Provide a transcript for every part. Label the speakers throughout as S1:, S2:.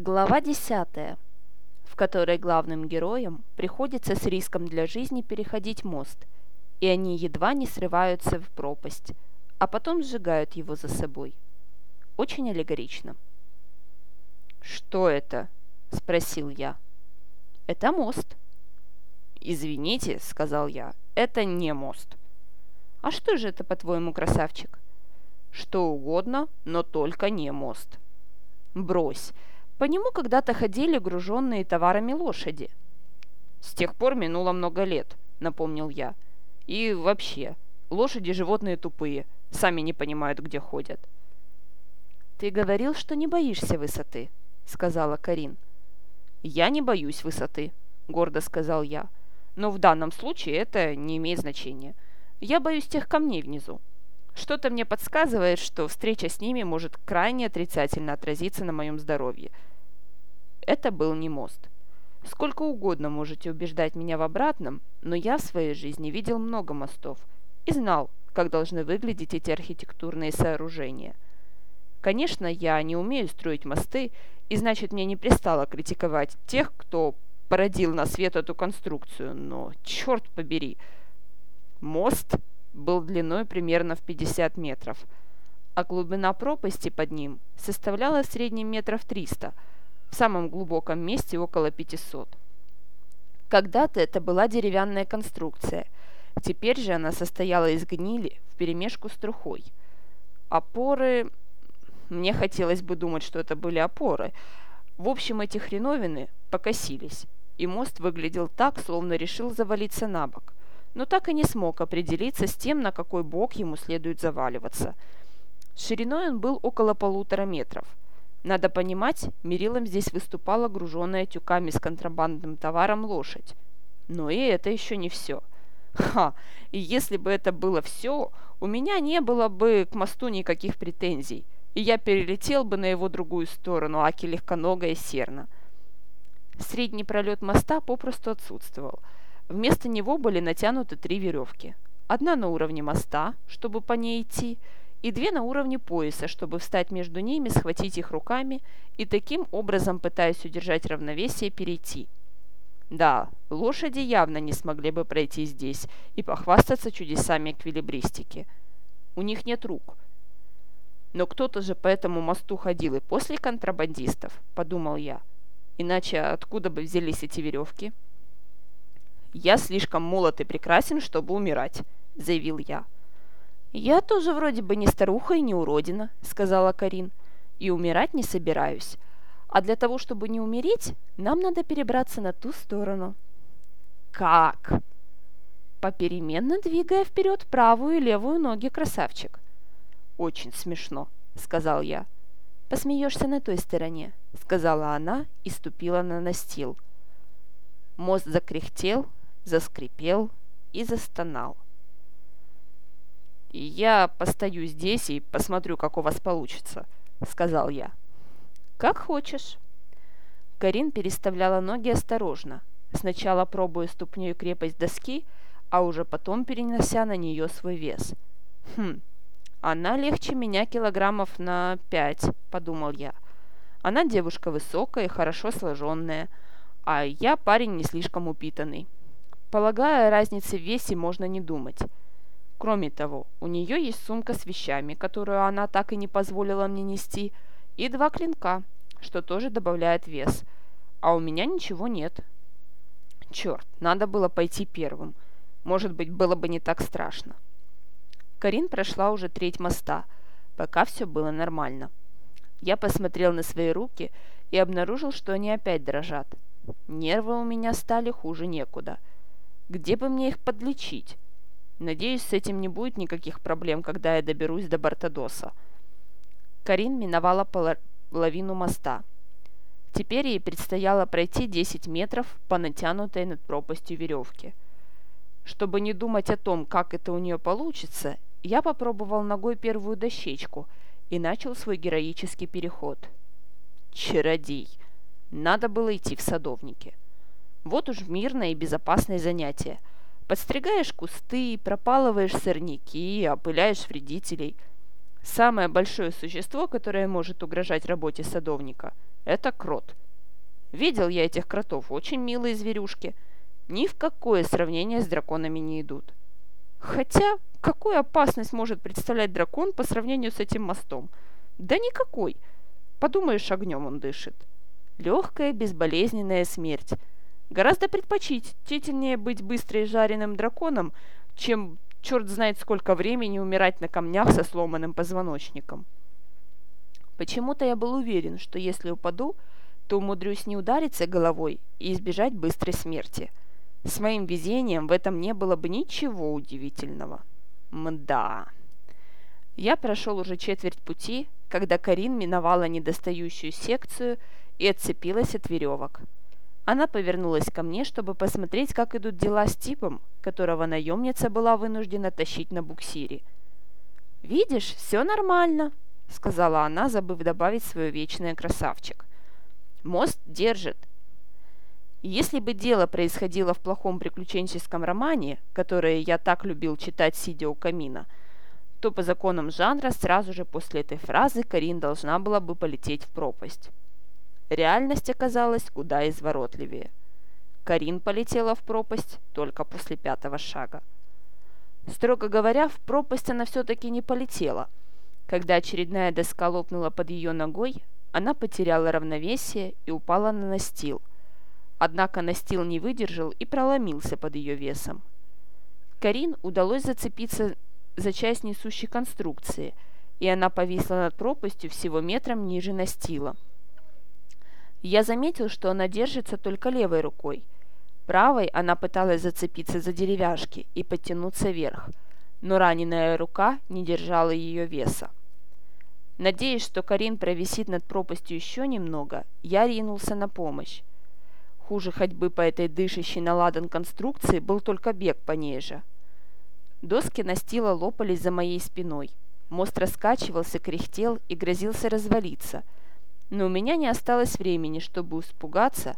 S1: Глава 10, в которой главным героям приходится с риском для жизни переходить мост, и они едва не срываются в пропасть, а потом сжигают его за собой. Очень аллегорично.
S2: «Что это?» – спросил я.
S1: «Это мост».
S2: «Извините», – сказал я, – «это не мост».
S1: «А что же это, по-твоему, красавчик?»
S2: «Что угодно, но только не мост».
S1: «Брось, по нему когда-то ходили груженные товарами лошади.
S2: С тех пор минуло много лет, напомнил я. И вообще, лошади животные тупые, сами не понимают, где ходят.
S1: Ты говорил, что не боишься высоты, сказала Карин.
S2: Я не боюсь высоты, гордо сказал я. Но в данном случае это не имеет значения. Я боюсь тех камней внизу. Что-то мне подсказывает, что встреча с ними может крайне отрицательно отразиться на моем здоровье – это был не мост. Сколько угодно можете убеждать меня в обратном, но я в своей жизни видел много мостов и знал, как должны выглядеть эти архитектурные сооружения. Конечно, я не умею строить мосты, и значит мне не пристало критиковать тех, кто породил на свет эту конструкцию, но черт побери. Мост был длиной примерно в 50 метров, а глубина пропасти под ним составляла в среднем метров 300 – в самом глубоком месте около 500. Когда-то это была деревянная конструкция, теперь же она состояла из гнили вперемешку с трухой. Опоры... Мне хотелось бы думать, что это были опоры. В общем, эти хреновины покосились, и мост выглядел так, словно решил завалиться на бок, но так и не смог определиться с тем, на какой бок ему следует заваливаться. Шириной он был около полутора метров – надо понимать, мерилом здесь выступала груженная тюками с контрабандным товаром лошадь. Но и это еще не все. Ха! И если бы это было все, у меня не было бы к мосту никаких претензий, и я перелетел бы на его другую сторону, аки легконогая серна. Средний пролет моста попросту отсутствовал. Вместо него были натянуты три веревки. Одна на уровне моста, чтобы по ней идти, и две на уровне пояса, чтобы встать между ними, схватить их руками и таким образом, пытаясь удержать равновесие, перейти. Да, лошади явно не смогли бы пройти здесь и похвастаться чудесами эквилибристики. У них нет рук. Но кто-то же по этому мосту ходил и после контрабандистов, подумал я. Иначе откуда бы взялись эти веревки? «Я слишком молод и прекрасен, чтобы умирать», — заявил я.
S1: «Я тоже вроде бы не старуха и не уродина», — сказала Карин. «И умирать не собираюсь. А для того, чтобы не умереть, нам надо перебраться на ту сторону».
S2: «Как?»
S1: «Попеременно двигая вперед правую и левую ноги, красавчик».
S2: «Очень смешно», — сказал я.
S1: «Посмеешься на той стороне», — сказала она и ступила на настил.
S2: Мост закряхтел, заскрипел и застонал. «Я постою здесь и посмотрю, как у вас получится», — сказал я.
S1: «Как хочешь». Карин переставляла ноги осторожно, сначала пробуя ступней крепость доски, а уже потом перенося на нее свой вес. «Хм, она легче меня килограммов на пять», — подумал я. «Она девушка высокая и хорошо сложенная, а я парень не слишком упитанный. Полагаю, о разнице в весе можно не думать». Кроме того, у нее есть сумка с вещами, которую она так и не позволила мне нести, и два клинка, что тоже добавляет вес. А у меня ничего нет. Черт, надо было пойти первым. Может быть, было бы не так страшно. Карин прошла уже треть моста, пока все было нормально. Я посмотрел на свои руки и обнаружил, что они опять дрожат. Нервы у меня стали хуже некуда. Где бы мне их подлечить? Надеюсь, с этим не будет никаких проблем, когда я доберусь до Бартадоса. Карин миновала половину моста. Теперь ей предстояло пройти 10 метров по натянутой над пропастью веревке. Чтобы не думать о том, как это у нее получится, я попробовал ногой первую дощечку и начал свой героический переход. Чародей! Надо было идти в садовнике. Вот уж мирное и безопасное занятие – Подстригаешь кусты, пропалываешь сорняки, опыляешь вредителей.
S2: Самое большое существо, которое может угрожать работе садовника, это крот. Видел я этих кротов, очень милые зверюшки. Ни в какое сравнение с драконами не идут. Хотя, какую опасность может представлять дракон по сравнению с этим мостом? Да никакой. Подумаешь, огнем он дышит. Легкая, безболезненная смерть. Гораздо предпочтительнее быть быстро жареным драконом, чем черт знает сколько времени умирать на камнях со сломанным позвоночником. Почему-то я был уверен, что если упаду, то умудрюсь не удариться головой и избежать быстрой смерти. С моим везением в этом не было бы ничего удивительного. Мда. Я прошел уже четверть пути, когда Карин миновала недостающую секцию и отцепилась от веревок. Она повернулась ко мне, чтобы посмотреть, как идут дела с типом, которого наемница была вынуждена тащить на буксире. «Видишь, все нормально», — сказала она, забыв добавить свое вечное красавчик. «Мост держит». Если бы дело происходило в плохом приключенческом романе, которое я так любил читать, сидя у камина, то по законам жанра сразу же после этой фразы Карин должна была бы полететь в пропасть. Реальность оказалась куда изворотливее. Карин полетела в пропасть только после пятого шага. Строго говоря, в пропасть она все-таки не полетела. Когда очередная доска лопнула под ее ногой, она потеряла равновесие и упала на настил. Однако настил не выдержал и проломился под ее весом. Карин удалось зацепиться за часть несущей конструкции, и она повисла над пропастью всего метром ниже настила – я заметил, что она держится только левой рукой. Правой она пыталась зацепиться за деревяшки и подтянуться вверх, но раненая рука не держала ее веса. Надеясь, что Карин провисит над пропастью еще немного, я ринулся на помощь. Хуже ходьбы по этой дышащей на конструкции был только бег по ней же. Доски настила лопались за моей спиной. Мост раскачивался, кряхтел и грозился развалиться – но у меня не осталось времени, чтобы испугаться.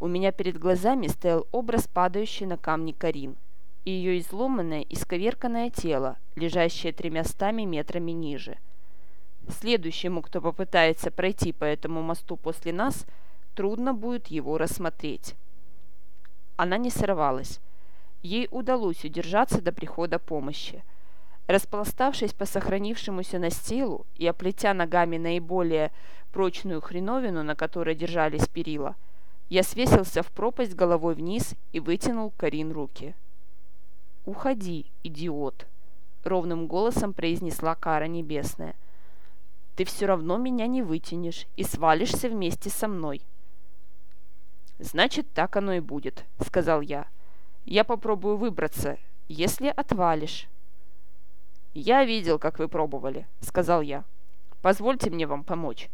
S2: У меня перед глазами стоял образ падающий на камни Карин и ее изломанное, исковерканное тело, лежащее тремя стами метрами ниже. Следующему, кто попытается пройти по этому мосту после нас, трудно будет его рассмотреть. Она не сорвалась. Ей удалось удержаться до прихода помощи. Распластавшись по сохранившемуся настилу и оплетя ногами наиболее прочную хреновину, на которой держались перила, я свесился в пропасть головой вниз и вытянул Карин руки. «Уходи, идиот!» — ровным голосом произнесла кара небесная. «Ты все равно меня не вытянешь и свалишься вместе со мной». «Значит, так оно и будет», — сказал я. «Я попробую выбраться, если отвалишь». «Я видел, как вы пробовали», — сказал я. «Позвольте мне вам помочь».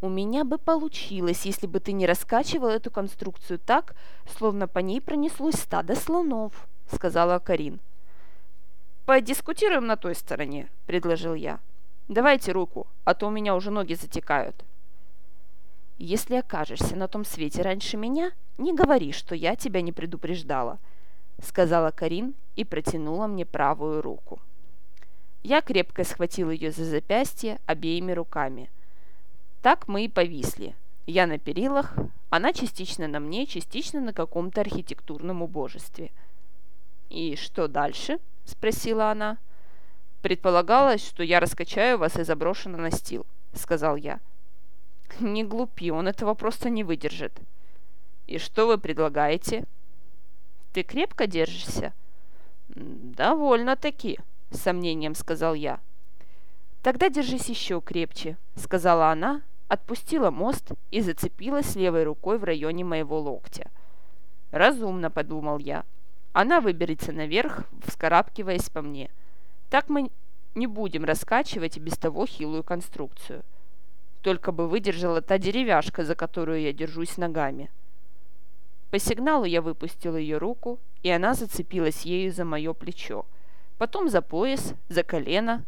S2: У меня бы получилось, если бы ты не раскачивал эту конструкцию так, словно по ней пронеслось стадо слонов», — сказала Карин. «Подискутируем на той стороне», — предложил я. «Давайте руку, а то у меня уже ноги затекают». «Если окажешься на том свете раньше меня, не говори, что я тебя не предупреждала», — сказала Карин и протянула мне правую руку. Я крепко схватил ее за запястье обеими руками — так мы и повисли. Я на перилах, она частично на мне, частично на каком-то архитектурном убожестве. «И что дальше?» – спросила она. «Предполагалось, что я раскачаю вас и заброшу на настил», – сказал я. «Не глупи, он этого просто не выдержит». «И что вы предлагаете?» «Ты крепко держишься?» «Довольно-таки», – с сомнением сказал я. «Тогда держись еще крепче», – сказала она, отпустила мост и зацепилась левой рукой в районе моего локтя. «Разумно», — подумал я. «Она выберется наверх, вскарабкиваясь по мне. Так мы не будем раскачивать и без того хилую конструкцию. Только бы выдержала та деревяшка, за которую я держусь ногами». По сигналу я выпустил ее руку, и она зацепилась ею за мое плечо. Потом за пояс, за колено,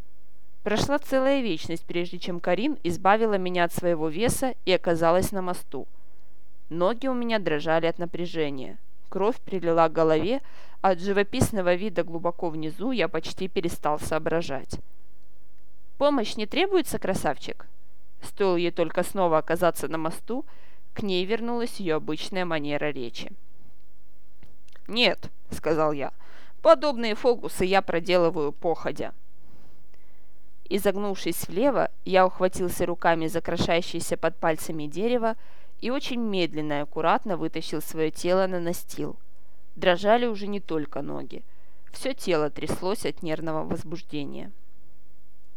S2: Прошла целая вечность, прежде чем Карин избавила меня от своего веса и оказалась на мосту. Ноги у меня дрожали от напряжения. Кровь прилила к голове, а от живописного вида глубоко внизу я почти перестал соображать.
S1: «Помощь не требуется, красавчик?» Стоило ей только снова оказаться на мосту, к ней вернулась ее обычная манера речи.
S2: «Нет», — сказал я, — «подобные фокусы я проделываю походя».
S1: Изогнувшись влево, я ухватился руками за крошащееся под пальцами дерево и очень медленно и аккуратно вытащил свое тело на настил. Дрожали уже не только ноги. Все тело тряслось от нервного возбуждения.